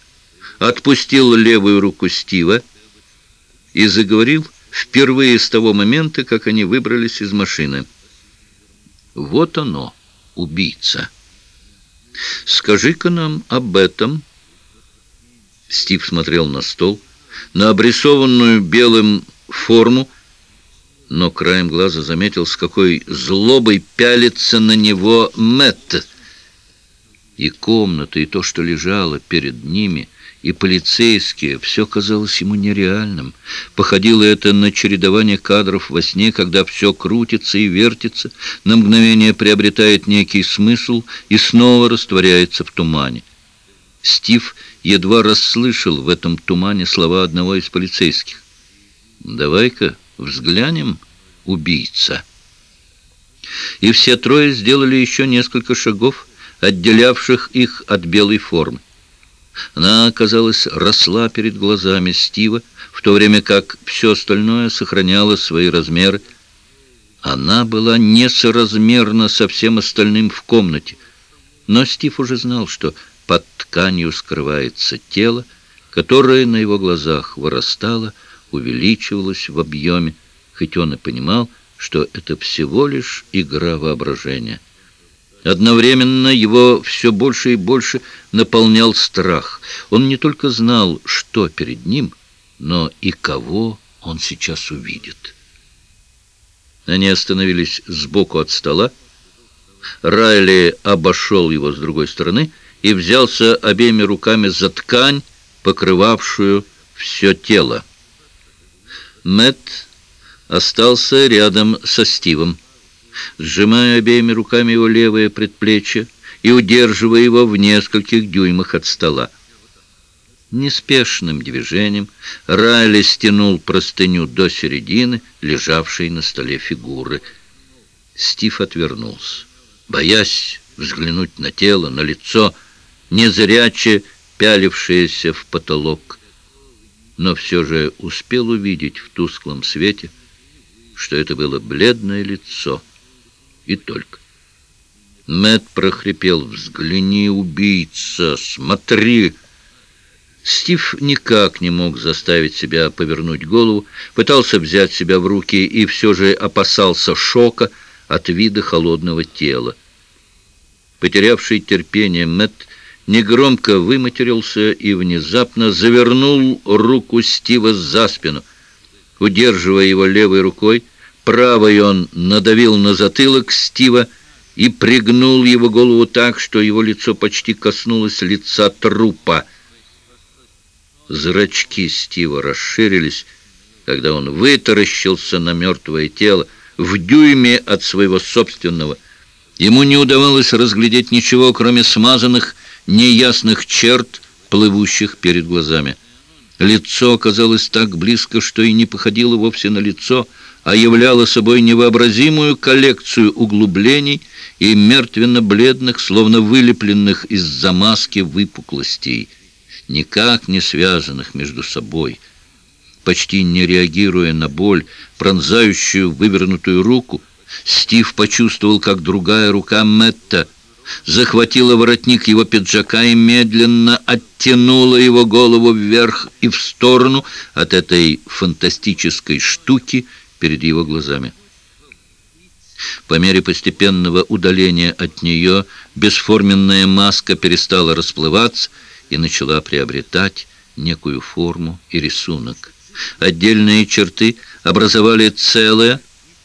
отпустил левую руку Стива и заговорил впервые с того момента, как они выбрались из машины. «Вот оно, убийца. Скажи-ка нам об этом». Стив смотрел на стол, на обрисованную белым форму, но краем глаза заметил, с какой злобой пялится на него Мэтт. И комната, и то, что лежало перед ними, и полицейские, все казалось ему нереальным. Походило это на чередование кадров во сне, когда все крутится и вертится, на мгновение приобретает некий смысл и снова растворяется в тумане. Стив едва расслышал в этом тумане слова одного из полицейских. «Давай-ка взглянем, убийца». И все трое сделали еще несколько шагов, отделявших их от белой формы. Она, казалось, росла перед глазами Стива, в то время как все остальное сохраняло свои размеры. Она была несоразмерна со всем остальным в комнате. Но Стив уже знал, что под тканью скрывается тело, которое на его глазах вырастало, увеличивалось в объеме, хоть он и понимал, что это всего лишь игра воображения. Одновременно его все больше и больше наполнял страх. Он не только знал, что перед ним, но и кого он сейчас увидит. Они остановились сбоку от стола. Райли обошел его с другой стороны и взялся обеими руками за ткань, покрывавшую все тело. Мэтт остался рядом со Стивом сжимая обеими руками его левое предплечье и удерживая его в нескольких дюймах от стола. Неспешным движением Райли стянул простыню до середины, лежавшей на столе фигуры. Стив отвернулся, боясь взглянуть на тело, на лицо, незряче пялившееся в потолок. Но все же успел увидеть в тусклом свете, что это было бледное лицо — и только. Мэт прохрипел «Взгляни, убийца, смотри!» Стив никак не мог заставить себя повернуть голову, пытался взять себя в руки и все же опасался шока от вида холодного тела. Потерявший терпение Мэтт негромко выматерился и внезапно завернул руку Стива за спину. Удерживая его левой рукой, Правой он надавил на затылок Стива и пригнул его голову так, что его лицо почти коснулось лица трупа. Зрачки Стива расширились, когда он вытаращился на мертвое тело в дюйме от своего собственного. Ему не удавалось разглядеть ничего, кроме смазанных, неясных черт, плывущих перед глазами. Лицо оказалось так близко, что и не походило вовсе на лицо, а являла собой невообразимую коллекцию углублений и мертвенно-бледных, словно вылепленных из замазки выпуклостей, никак не связанных между собой. Почти не реагируя на боль, пронзающую вывернутую руку, Стив почувствовал, как другая рука Мэтта захватила воротник его пиджака и медленно оттянула его голову вверх и в сторону от этой фантастической штуки, перед его глазами. По мере постепенного удаления от нее бесформенная маска перестала расплываться и начала приобретать некую форму и рисунок. Отдельные черты образовали целое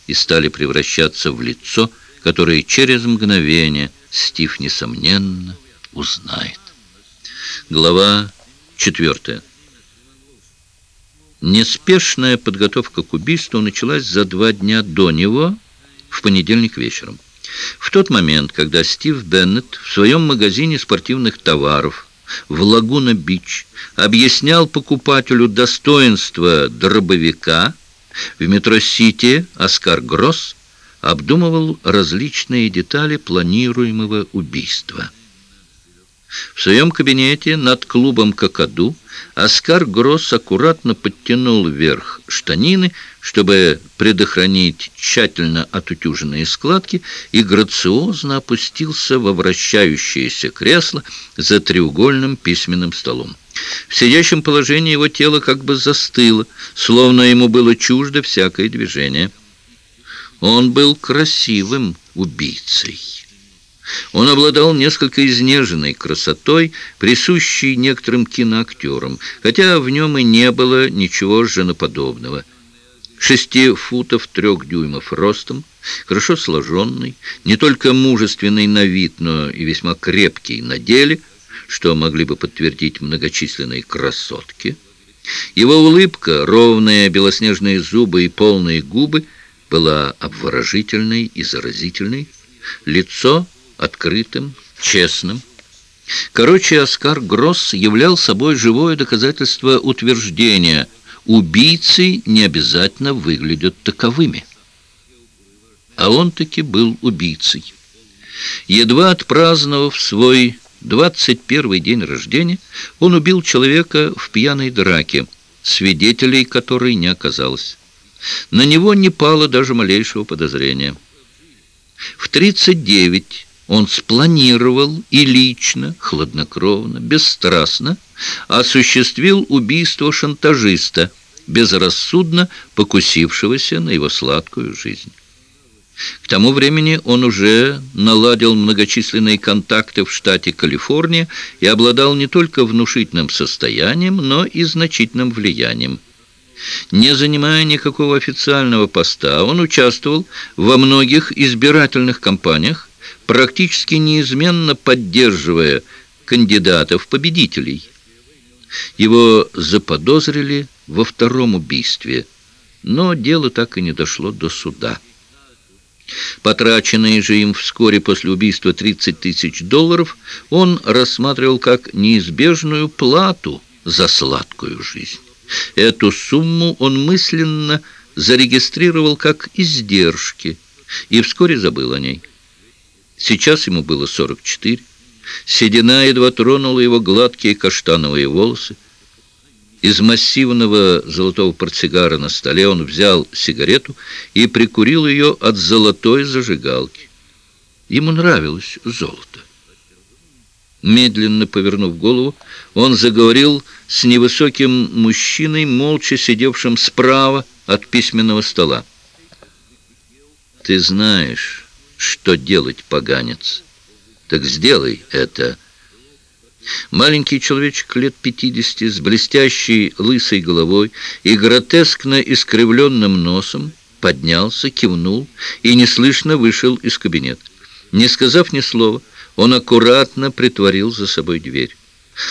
и стали превращаться в лицо, которое через мгновение Стив, несомненно, узнает. Глава четвертая. Неспешная подготовка к убийству началась за два дня до него, в понедельник вечером. В тот момент, когда Стив Беннет в своем магазине спортивных товаров в Лагуна-Бич объяснял покупателю достоинство дробовика, в метро-сити Оскар Гросс обдумывал различные детали планируемого убийства. В своем кабинете над клубом «Какаду» Оскар Гросс аккуратно подтянул вверх штанины, чтобы предохранить тщательно отутюженные складки, и грациозно опустился во вращающееся кресло за треугольным письменным столом. В сидящем положении его тело как бы застыло, словно ему было чуждо всякое движение. Он был красивым убийцей. Он обладал несколько изнеженной красотой, присущей некоторым киноактерам, хотя в нем и не было ничего женоподобного. Шести футов трех дюймов ростом, хорошо сложенный, не только мужественный на вид, но и весьма крепкий на деле, что могли бы подтвердить многочисленные красотки. Его улыбка, ровные белоснежные зубы и полные губы была обворожительной и заразительной, лицо — открытым, честным. Короче, Оскар Гросс являл собой живое доказательство утверждения «убийцы не обязательно выглядят таковыми». А он таки был убийцей. Едва отпраздновав свой 21 день рождения, он убил человека в пьяной драке, свидетелей которой не оказалось. На него не пало даже малейшего подозрения. В 39 он спланировал и лично, хладнокровно, бесстрастно осуществил убийство шантажиста, безрассудно покусившегося на его сладкую жизнь. К тому времени он уже наладил многочисленные контакты в штате Калифорния и обладал не только внушительным состоянием, но и значительным влиянием. Не занимая никакого официального поста, он участвовал во многих избирательных кампаниях, практически неизменно поддерживая кандидатов-победителей. Его заподозрили во втором убийстве, но дело так и не дошло до суда. Потраченные же им вскоре после убийства 30 тысяч долларов он рассматривал как неизбежную плату за сладкую жизнь. Эту сумму он мысленно зарегистрировал как издержки и вскоре забыл о ней. Сейчас ему было 44. Седина едва тронула его гладкие каштановые волосы. Из массивного золотого портсигара на столе он взял сигарету и прикурил ее от золотой зажигалки. Ему нравилось золото. Медленно повернув голову, он заговорил с невысоким мужчиной, молча сидевшим справа от письменного стола. «Ты знаешь...» что делать, поганец. Так сделай это. Маленький человечек лет пятидесяти с блестящей лысой головой и гротескно искривленным носом поднялся, кивнул и неслышно вышел из кабинета. Не сказав ни слова, он аккуратно притворил за собой дверь.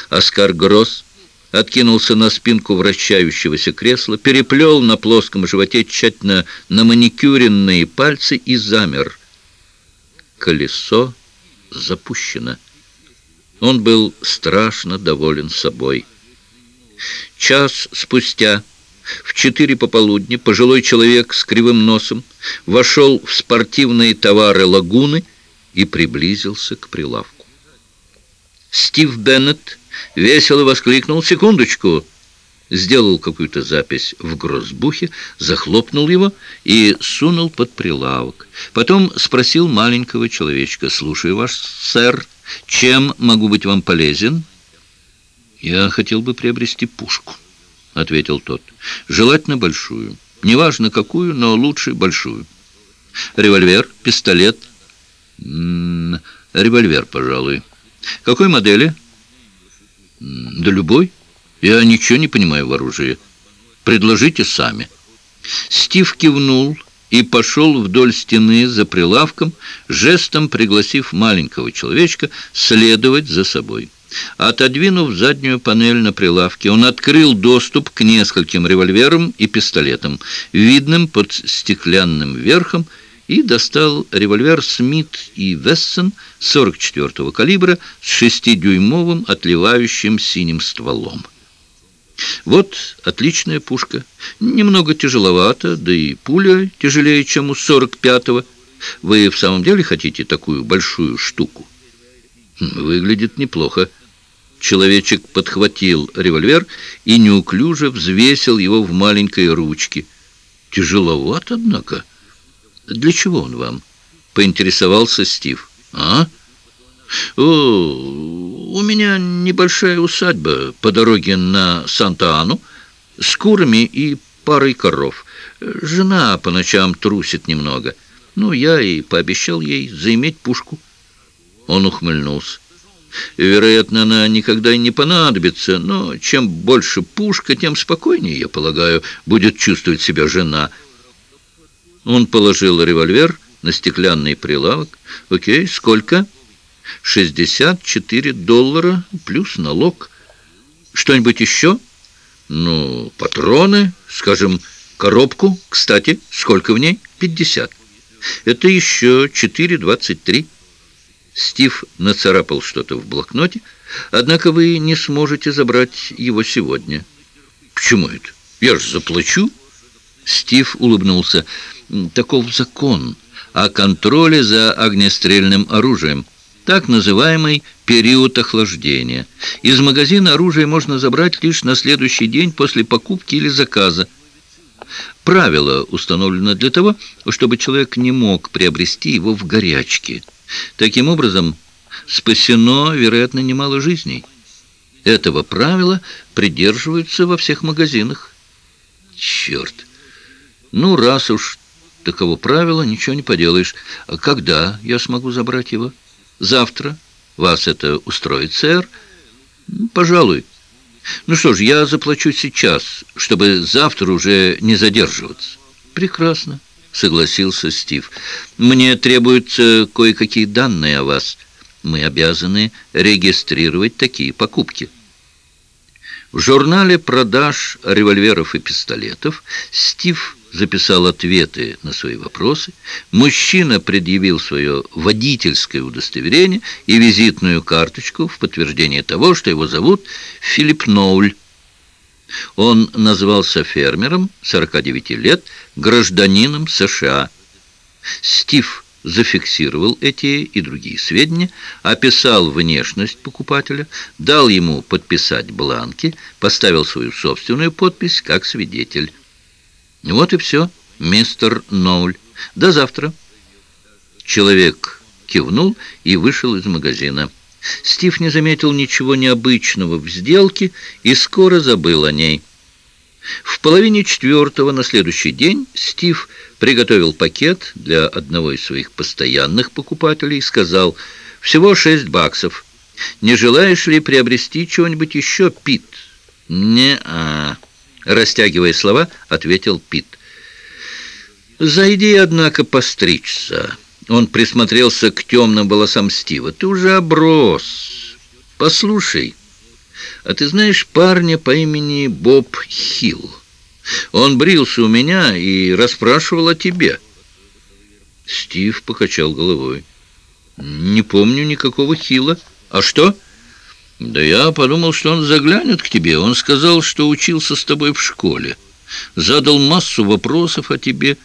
Оскар Гросс откинулся на спинку вращающегося кресла, переплел на плоском животе тщательно на маникюренные пальцы и замер – колесо запущено. Он был страшно доволен собой. Час спустя, в четыре пополудни, пожилой человек с кривым носом вошел в спортивные товары лагуны и приблизился к прилавку. Стив Беннет весело воскликнул «Секундочку!» Сделал какую-то запись в грозбухе, захлопнул его и сунул под прилавок. Потом спросил маленького человечка, «Слушаю вас, сэр, чем могу быть вам полезен?» «Я хотел бы приобрести пушку», — ответил тот. «Желательно большую. Неважно какую, но лучше большую. Револьвер, пистолет?» М -м, «Револьвер, пожалуй. Какой модели?» «Да любой». Я ничего не понимаю в оружии. Предложите сами». Стив кивнул и пошел вдоль стены за прилавком, жестом пригласив маленького человечка следовать за собой. Отодвинув заднюю панель на прилавке, он открыл доступ к нескольким револьверам и пистолетам, видным под стеклянным верхом и достал револьвер «Смит и Вессон» 44-го калибра с шестидюймовым отливающим синим стволом. Вот отличная пушка. Немного тяжеловато, да и пуля тяжелее, чем у 45-го. Вы в самом деле хотите такую большую штуку? Выглядит неплохо. Человечек подхватил револьвер и неуклюже взвесил его в маленькой ручке. Тяжеловат, однако. Для чего он вам? Поинтересовался Стив. А? О, у меня небольшая усадьба по дороге на Санта-Ану с курами и парой коров. Жена по ночам трусит немного. Ну, я и пообещал ей заиметь пушку. Он ухмыльнулся. Вероятно, она никогда и не понадобится, но чем больше пушка, тем спокойнее, я полагаю, будет чувствовать себя жена. Он положил револьвер на стеклянный прилавок. «Окей, сколько?» «64 доллара плюс налог. Что-нибудь еще?» «Ну, патроны, скажем, коробку. Кстати, сколько в ней?» «50. Это еще 4,23». Стив нацарапал что-то в блокноте, однако вы не сможете забрать его сегодня. Почему это? Я же заплачу. Стив улыбнулся. Таков закон о контроле за огнестрельным оружием. Так называемый период охлаждения. Из магазина оружие можно забрать лишь на следующий день после покупки или заказа. Правило установлено для того, чтобы человек не мог приобрести его в горячке. Таким образом, спасено, вероятно, немало жизней. Этого правила придерживаются во всех магазинах. Черт! Ну, раз уж таково правило, ничего не поделаешь. А когда я смогу забрать его? Завтра. Вас это устроит, сэр? Пожалуй. Ну что ж, я заплачу сейчас, чтобы завтра уже не задерживаться. Прекрасно. — согласился Стив. «Мне требуются кое-какие данные о вас. Мы обязаны регистрировать такие покупки». В журнале продаж револьверов и пистолетов Стив записал ответы на свои вопросы. Мужчина предъявил свое водительское удостоверение и визитную карточку в подтверждение того, что его зовут Филипп Ноуль. Он назвался фермером, 49 лет, гражданином США. Стив зафиксировал эти и другие сведения, описал внешность покупателя, дал ему подписать бланки, поставил свою собственную подпись как свидетель. Вот и все, мистер Ноуль. До завтра. Человек кивнул и вышел из магазина. Стив не заметил ничего необычного в сделке и скоро забыл о ней. В половине четвертого на следующий день Стив приготовил пакет для одного из своих постоянных покупателей и сказал «Всего шесть баксов. Не желаешь ли приобрести чего-нибудь еще, Пит?» «Не-а», растягивая слова, ответил Пит. «Зайди, однако, постричься». Он присмотрелся к темным волосам Стива. «Ты уже оброс. Послушай, а ты знаешь парня по имени Боб Хилл? Он брился у меня и расспрашивал о тебе». Стив покачал головой. «Не помню никакого Хилла. А что?» «Да я подумал, что он заглянет к тебе. Он сказал, что учился с тобой в школе. Задал массу вопросов о тебе.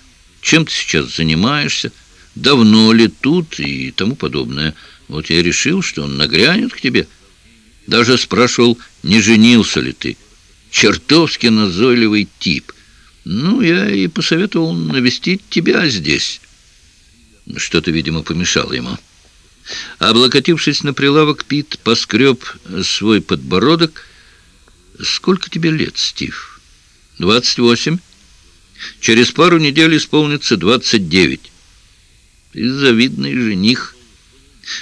Чем ты сейчас занимаешься?» давно ли тут и тому подобное. Вот я решил, что он нагрянет к тебе. Даже спрашивал, не женился ли ты. Чертовски назойливый тип. Ну, я и посоветовал навестить тебя здесь. Что-то, видимо, помешало ему. Облокотившись на прилавок, Пит поскреб свой подбородок. «Сколько тебе лет, Стив?» «Двадцать восемь. Через пару недель исполнится двадцать девять». Ты завидный жених.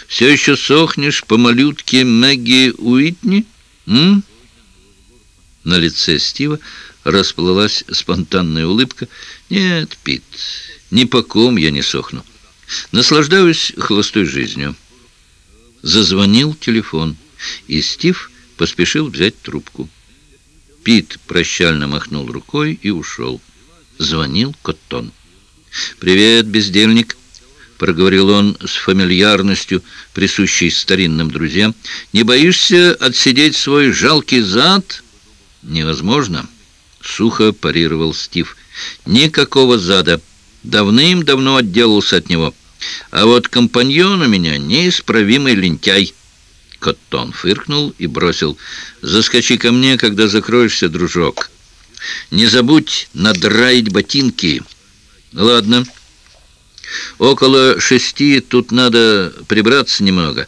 Все еще сохнешь по малютке Мэгги Уитни? М? На лице Стива расплылась спонтанная улыбка. Нет, Пит, ни по ком я не сохну. Наслаждаюсь холостой жизнью. Зазвонил телефон, и Стив поспешил взять трубку. Пит прощально махнул рукой и ушел. Звонил Коттон. «Привет, бездельник!» — проговорил он с фамильярностью, присущей старинным друзьям. «Не боишься отсидеть свой жалкий зад?» «Невозможно», — сухо парировал Стив. «Никакого зада. Давным-давно отделался от него. А вот компаньон у меня неисправимый лентяй». Коттон фыркнул и бросил. «Заскочи ко мне, когда закроешься, дружок. Не забудь надраить ботинки». «Ладно». Около шести тут надо прибраться немного.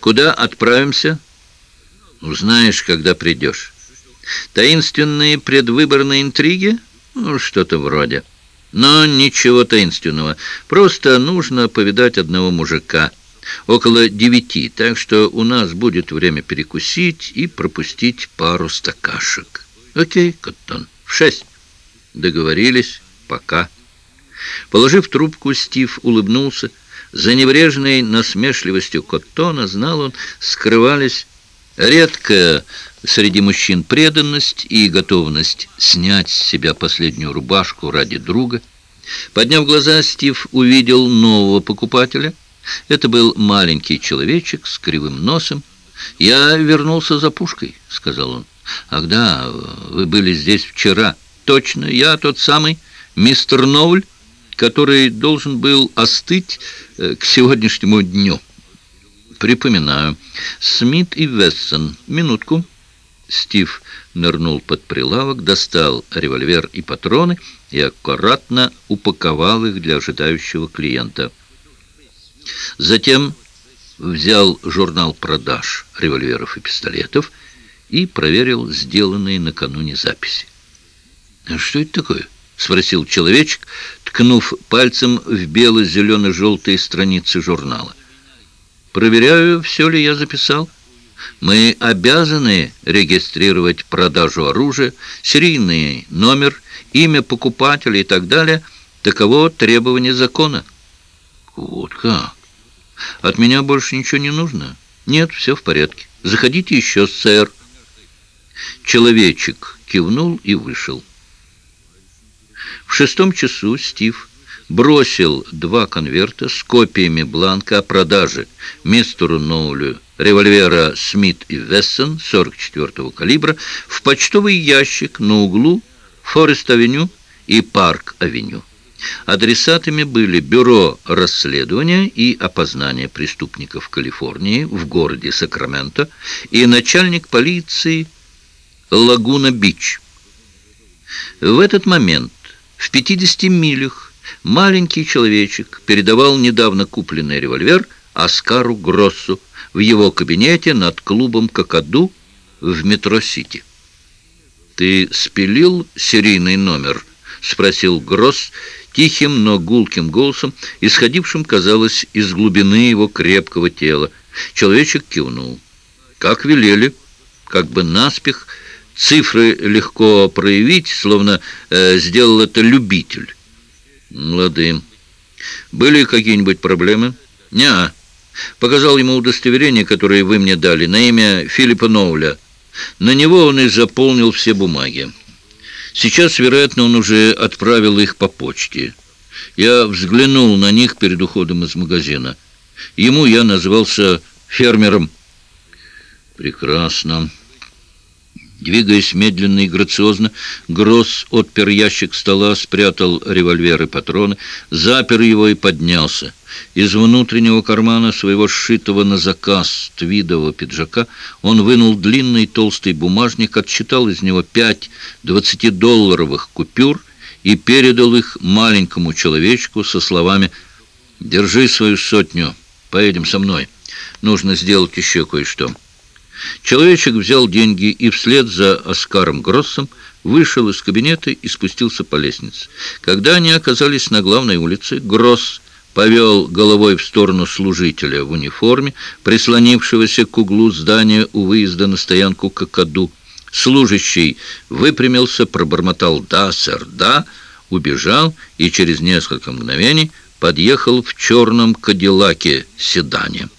Куда отправимся? Узнаешь, когда придешь. Таинственные предвыборные интриги? Ну, что-то вроде. Но ничего таинственного. Просто нужно повидать одного мужика. Около девяти, так что у нас будет время перекусить и пропустить пару стакашек. Окей, Коттон, в шесть. Договорились. Пока. Положив трубку, Стив улыбнулся. За небрежной насмешливостью Коттона, знал он, скрывались редкая среди мужчин преданность и готовность снять с себя последнюю рубашку ради друга. Подняв глаза, Стив увидел нового покупателя. Это был маленький человечек с кривым носом. «Я вернулся за пушкой», — сказал он. «Ах да, вы были здесь вчера. Точно, я тот самый мистер Ноуль» который должен был остыть э, к сегодняшнему дню. Припоминаю. Смит и Вессон. Минутку. Стив нырнул под прилавок, достал револьвер и патроны и аккуратно упаковал их для ожидающего клиента. Затем взял журнал продаж револьверов и пистолетов и проверил сделанные накануне записи. «А «Что это такое?» — спросил человечек, ткнув пальцем в бело-зелено-желтые страницы журнала. «Проверяю, все ли я записал. Мы обязаны регистрировать продажу оружия, серийный номер, имя покупателя и так далее. Таково требование закона». «Вот как? От меня больше ничего не нужно?» «Нет, все в порядке. Заходите еще, сэр». Человечек кивнул и вышел. В шестом часу Стив бросил два конверта с копиями бланка о продаже мистеру Ноулю револьвера Смит и Вессон 44-го калибра в почтовый ящик на углу Форест-авеню и Парк-авеню. Адресатами были Бюро расследования и опознания преступников Калифорнии в городе Сакраменто и начальник полиции Лагуна-Бич. В этот момент в 50 милях маленький человечек передавал недавно купленный револьвер Оскару Гроссу в его кабинете над клубом «Кокоду» в метро-сити. «Ты спилил серийный номер?» — спросил Гросс тихим, но гулким голосом, исходившим, казалось, из глубины его крепкого тела. Человечек кивнул. «Как велели?» Как бы наспех Цифры легко проявить, словно э, сделал это любитель. Лады. Были какие-нибудь проблемы? Неа. Показал ему удостоверение, которое вы мне дали, на имя Филиппа Ноуля. На него он и заполнил все бумаги. Сейчас, вероятно, он уже отправил их по почте. Я взглянул на них перед уходом из магазина. Ему я назвался фермером. Прекрасно. Двигаясь медленно и грациозно, Гросс отпер ящик стола, спрятал револьвер и патроны, запер его и поднялся. Из внутреннего кармана своего сшитого на заказ твидового пиджака он вынул длинный толстый бумажник, отсчитал из него пять двадцатидолларовых купюр и передал их маленькому человечку со словами «Держи свою сотню, поедем со мной. Нужно сделать еще кое-что». Человечек взял деньги и вслед за Оскаром Гроссом вышел из кабинета и спустился по лестнице. Когда они оказались на главной улице, Гросс повел головой в сторону служителя в униформе, прислонившегося к углу здания у выезда на стоянку Кокоду. Служащий выпрямился, пробормотал «да, сэр, да», убежал и через несколько мгновений подъехал в черном кадиллаке седане.